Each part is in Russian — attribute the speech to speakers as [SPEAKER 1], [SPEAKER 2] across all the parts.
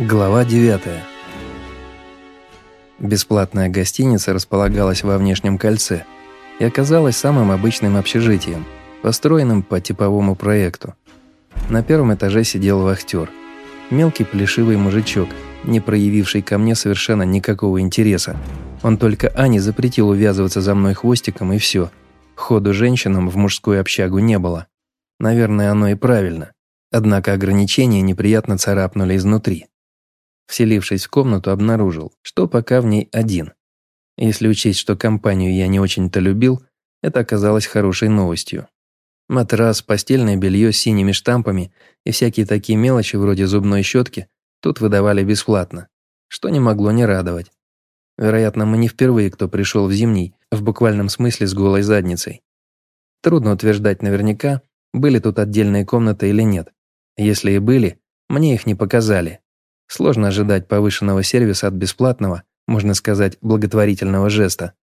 [SPEAKER 1] Глава 9. Бесплатная гостиница располагалась во внешнем кольце и оказалась самым обычным общежитием, построенным по типовому проекту. На первом этаже сидел вахтер. Мелкий плешивый мужичок, не проявивший ко мне совершенно никакого интереса. Он только Ане запретил увязываться за мной хвостиком и все. Ходу женщинам в мужскую общагу не было. Наверное, оно и правильно. Однако ограничения неприятно царапнули изнутри. Вселившись в комнату, обнаружил, что пока в ней один. Если учесть, что компанию я не очень-то любил, это оказалось хорошей новостью. Матрас, постельное белье с синими штампами и всякие такие мелочи вроде зубной щетки тут выдавали бесплатно, что не могло не радовать. Вероятно, мы не впервые, кто пришел в зимний, в буквальном смысле с голой задницей. Трудно утверждать наверняка, были тут отдельные комнаты или нет. Если и были, мне их не показали. Сложно ожидать повышенного сервиса от бесплатного, можно сказать, благотворительного жеста.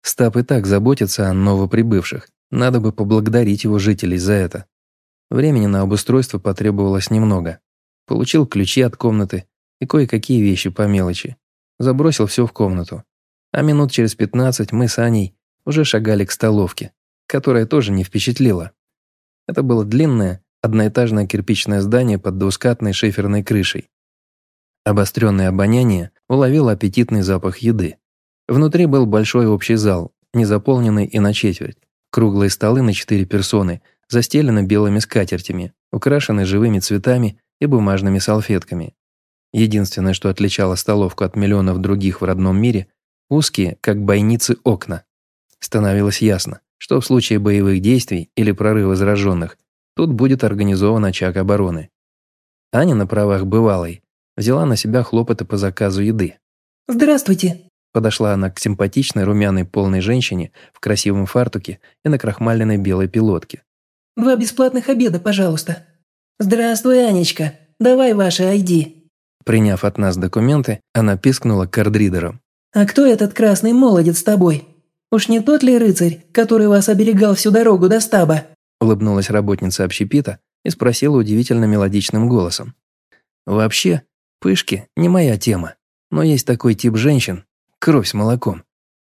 [SPEAKER 1] Стаб и так заботится о новоприбывших. Надо бы поблагодарить его жителей за это. Времени на обустройство потребовалось немного. Получил ключи от комнаты и кое-какие вещи по мелочи. Забросил все в комнату. А минут через 15 мы с Аней уже шагали к столовке, которая тоже не впечатлила. Это было длинное, одноэтажное кирпичное здание под двускатной шиферной крышей. Обостренное обоняние уловило аппетитный запах еды. Внутри был большой общий зал, не заполненный и на четверть. Круглые столы на четыре персоны застелены белыми скатертями, украшены живыми цветами и бумажными салфетками. Единственное, что отличало столовку от миллионов других в родном мире – узкие, как бойницы, окна. Становилось ясно, что в случае боевых действий или прорыва зараженных тут будет организован очаг обороны. Аня на правах бывалой взяла на себя хлопоты по заказу еды.
[SPEAKER 2] «Здравствуйте!»
[SPEAKER 1] Подошла она к симпатичной румяной полной женщине в красивом фартуке и на крахмаленной белой пилотке.
[SPEAKER 2] «Два бесплатных обеда, пожалуйста!» «Здравствуй, Анечка! Давай ваши ID!»
[SPEAKER 1] Приняв от нас документы, она пискнула кардридером.
[SPEAKER 2] «А кто этот красный молодец с тобой? Уж не тот ли рыцарь, который вас оберегал всю дорогу до стаба?»
[SPEAKER 1] Улыбнулась работница общепита и спросила удивительно мелодичным голосом. «Вообще, Пышки – не моя тема, но есть такой тип женщин – кровь с молоком.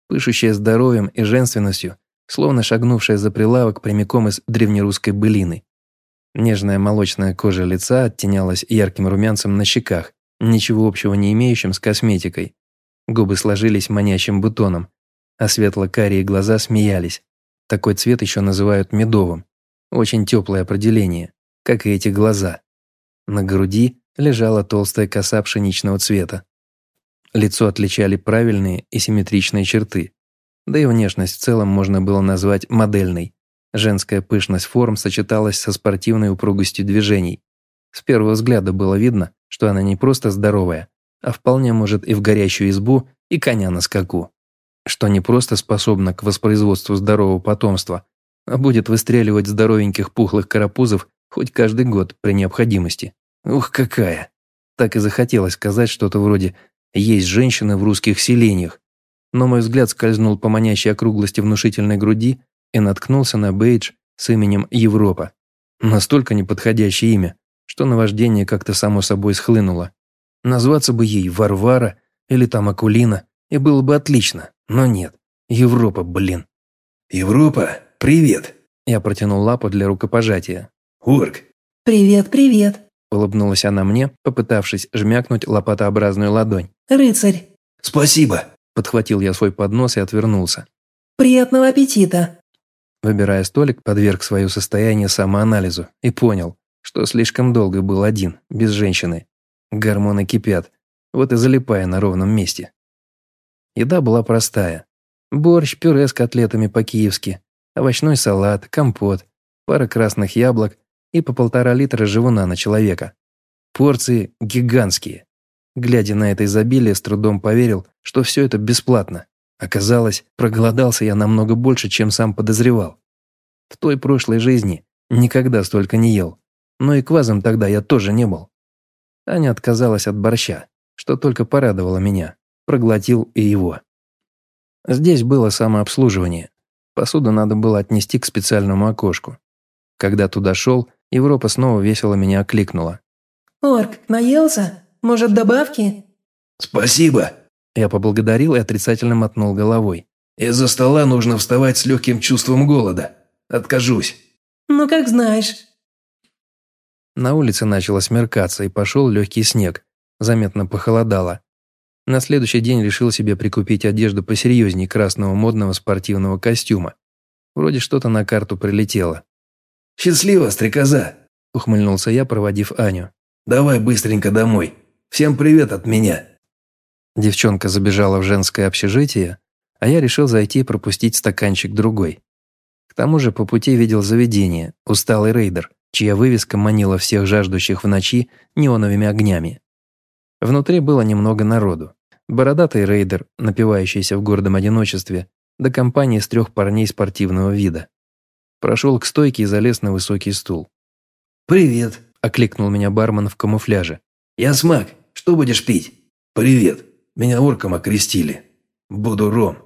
[SPEAKER 1] Пышущая здоровьем и женственностью, словно шагнувшая за прилавок прямиком из древнерусской былины. Нежная молочная кожа лица оттенялась ярким румянцем на щеках, ничего общего не имеющим с косметикой. Губы сложились манящим бутоном, а светло-карие глаза смеялись. Такой цвет еще называют медовым. Очень теплое определение, как и эти глаза. На груди лежала толстая коса пшеничного цвета. Лицо отличали правильные и симметричные черты. Да и внешность в целом можно было назвать модельной. Женская пышность форм сочеталась со спортивной упругостью движений. С первого взгляда было видно, что она не просто здоровая, а вполне может и в горящую избу, и коня на скаку. Что не просто способна к воспроизводству здорового потомства, а будет выстреливать здоровеньких пухлых карапузов хоть каждый год при необходимости. Ух, какая! Так и захотелось сказать что-то вроде «есть женщины в русских селениях». Но мой взгляд скользнул по манящей округлости внушительной груди и наткнулся на бейдж с именем Европа. Настолько неподходящее имя, что наваждение как-то само собой схлынуло. Назваться бы ей Варвара или там Акулина, и было бы отлично, но нет. Европа, блин.
[SPEAKER 3] «Европа, привет!»
[SPEAKER 1] Я протянул лапу для рукопожатия.
[SPEAKER 3] «Орк!»
[SPEAKER 2] «Привет, привет!»
[SPEAKER 1] Улыбнулась она мне, попытавшись жмякнуть лопатообразную ладонь.
[SPEAKER 2] «Рыцарь!»
[SPEAKER 3] «Спасибо!»
[SPEAKER 1] Подхватил я свой поднос и отвернулся.
[SPEAKER 2] «Приятного аппетита!»
[SPEAKER 1] Выбирая столик, подверг свое состояние самоанализу и понял, что слишком долго был один, без женщины. Гормоны кипят, вот и залипая на ровном месте. Еда была простая. Борщ, пюре с котлетами по-киевски, овощной салат, компот, пара красных яблок и по полтора литра живуна на человека. Порции гигантские. Глядя на это изобилие, с трудом поверил, что все это бесплатно. Оказалось, проголодался я намного больше, чем сам подозревал. В той прошлой жизни никогда столько не ел, но и квазом тогда я тоже не был. Аня отказалась от борща, что только порадовало меня, проглотил и его. Здесь было самообслуживание. Посуду надо было отнести к специальному окошку. Когда туда шел, Европа снова весело меня окликнула.
[SPEAKER 2] «Орк, наелся? Может, добавки?»
[SPEAKER 3] «Спасибо!»
[SPEAKER 1] Я поблагодарил и отрицательно мотнул головой.
[SPEAKER 3] «Из-за стола нужно вставать с легким чувством голода. Откажусь».
[SPEAKER 2] «Ну, как знаешь».
[SPEAKER 1] На улице начало смеркаться и пошел легкий снег. Заметно похолодало. На следующий день решил себе прикупить одежду посерьезней красного модного спортивного костюма. Вроде что-то на карту прилетело.
[SPEAKER 3] «Счастливо, стрекоза!»
[SPEAKER 1] – ухмыльнулся я, проводив Аню.
[SPEAKER 3] «Давай быстренько домой. Всем привет от меня!»
[SPEAKER 1] Девчонка забежала в женское общежитие, а я решил зайти и пропустить стаканчик другой. К тому же по пути видел заведение, усталый рейдер, чья вывеска манила всех жаждущих в ночи неоновыми огнями. Внутри было немного народу. Бородатый рейдер, напивающийся в гордом одиночестве, до компании с трех парней спортивного вида. Прошел к стойке и залез на высокий стул.
[SPEAKER 3] «Привет», –
[SPEAKER 1] окликнул меня бармен в камуфляже.
[SPEAKER 3] «Я Смак. Что будешь пить?» «Привет. Меня орком окрестили. Буду ром».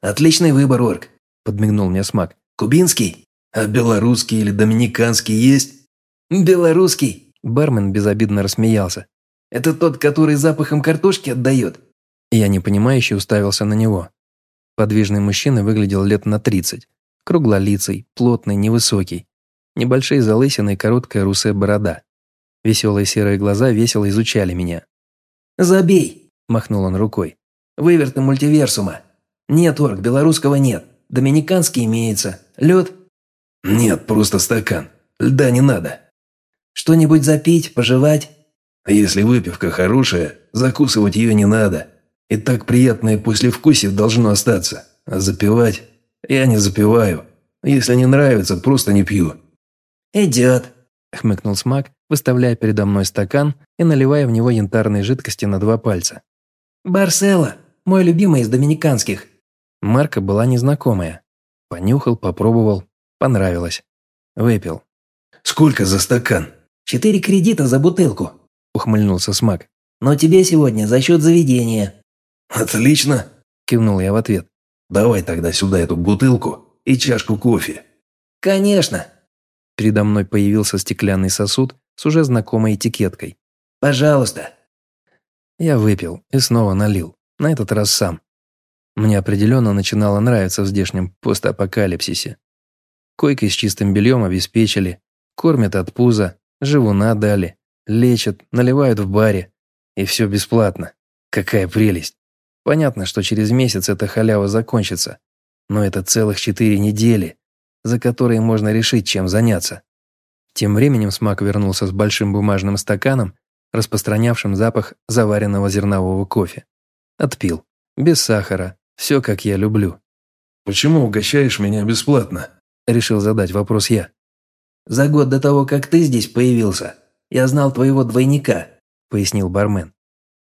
[SPEAKER 3] «Отличный выбор, орк», – подмигнул мне Смак. «Кубинский? А белорусский или доминиканский есть?» «Белорусский», – бармен безобидно рассмеялся. «Это тот, который запахом картошки отдает?»
[SPEAKER 1] Я непонимающе уставился на него. Подвижный мужчина выглядел лет на тридцать. Круглолицый, плотный, невысокий. Небольшие залысины и короткая русая борода. Веселые серые глаза весело изучали меня.
[SPEAKER 2] «Забей!»
[SPEAKER 1] – махнул он рукой.
[SPEAKER 2] «Выверты мультиверсума. Нет, орг, белорусского нет. Доминиканский имеется. Лед?»
[SPEAKER 3] «Нет, просто стакан. Льда не надо».
[SPEAKER 2] «Что-нибудь запить, пожевать?»
[SPEAKER 3] «Если выпивка хорошая, закусывать ее не надо. И так приятное послевкусие должно остаться. А запивать? Я не запиваю. Если не нравится, просто не пью».
[SPEAKER 2] «Идет», –
[SPEAKER 1] хмыкнул Смак, выставляя передо мной стакан и наливая в него янтарной жидкости на два пальца.
[SPEAKER 2] «Барсело, мой любимый из доминиканских».
[SPEAKER 1] Марка была незнакомая. Понюхал, попробовал, понравилось. Выпил.
[SPEAKER 3] «Сколько за стакан?»
[SPEAKER 2] «Четыре кредита за бутылку», –
[SPEAKER 1] ухмыльнулся Смак.
[SPEAKER 2] «Но тебе сегодня за счет заведения».
[SPEAKER 3] «Отлично!»
[SPEAKER 1] – кивнул я в ответ.
[SPEAKER 3] «Давай тогда сюда эту бутылку и чашку кофе».
[SPEAKER 2] «Конечно!»
[SPEAKER 1] Передо мной появился стеклянный сосуд с уже знакомой этикеткой.
[SPEAKER 2] «Пожалуйста!»
[SPEAKER 1] Я выпил и снова налил, на этот раз сам. Мне определенно начинало нравиться в здешнем постапокалипсисе. Койкой с чистым бельем обеспечили, кормят от пуза, живуна дали, лечат, наливают в баре. И все бесплатно. Какая прелесть! Понятно, что через месяц эта халява закончится, но это целых четыре недели, за которые можно решить, чем заняться. Тем временем Смак вернулся с большим бумажным стаканом, распространявшим запах заваренного зернового кофе. Отпил. Без сахара. Все, как я люблю.
[SPEAKER 3] «Почему угощаешь меня бесплатно?»
[SPEAKER 1] Решил задать вопрос я.
[SPEAKER 2] «За год до того, как ты здесь появился, я знал твоего двойника», пояснил бармен.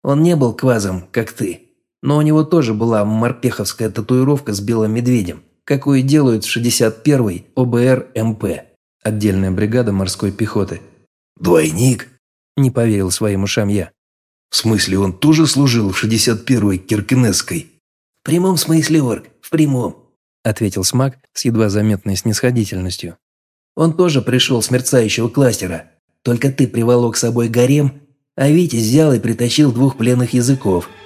[SPEAKER 2] «Он не был квазом, как ты. Но у него тоже была морпеховская татуировка с белым медведем, какую делают в 61-й ОБР-МП, отдельная бригада морской пехоты.
[SPEAKER 3] «Двойник?»
[SPEAKER 1] – не поверил своим ушам я.
[SPEAKER 3] «В смысле, он тоже служил в 61-й Киркинесской?»
[SPEAKER 2] «В прямом смысле, Орг, в прямом», –
[SPEAKER 1] ответил Смак с едва заметной снисходительностью.
[SPEAKER 2] «Он тоже пришел с мерцающего кластера, только ты приволок с собой гарем, а Витя взял и притащил двух пленных языков –